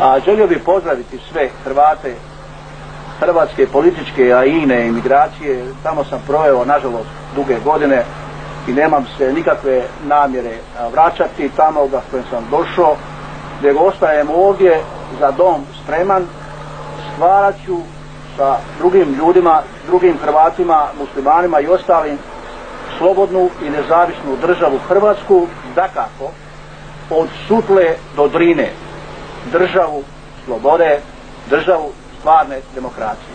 A želio bih pozdraviti sve Hrvate, hrvatske političke, a ine imigracije. Tamo sam proveo, nažalost, duge godine i nemam se nikakve namjere vraćati tamo ga kojem sam došao, nego ostajem ovdje za dom spreman, stvarat ću sa drugim ljudima, drugim Hrvatima, muslimanima i ostalim slobodnu i nezavisnu državu Hrvatsku, dakako, od Sutle do Drine, državu slobode, državu stvarne demokracije.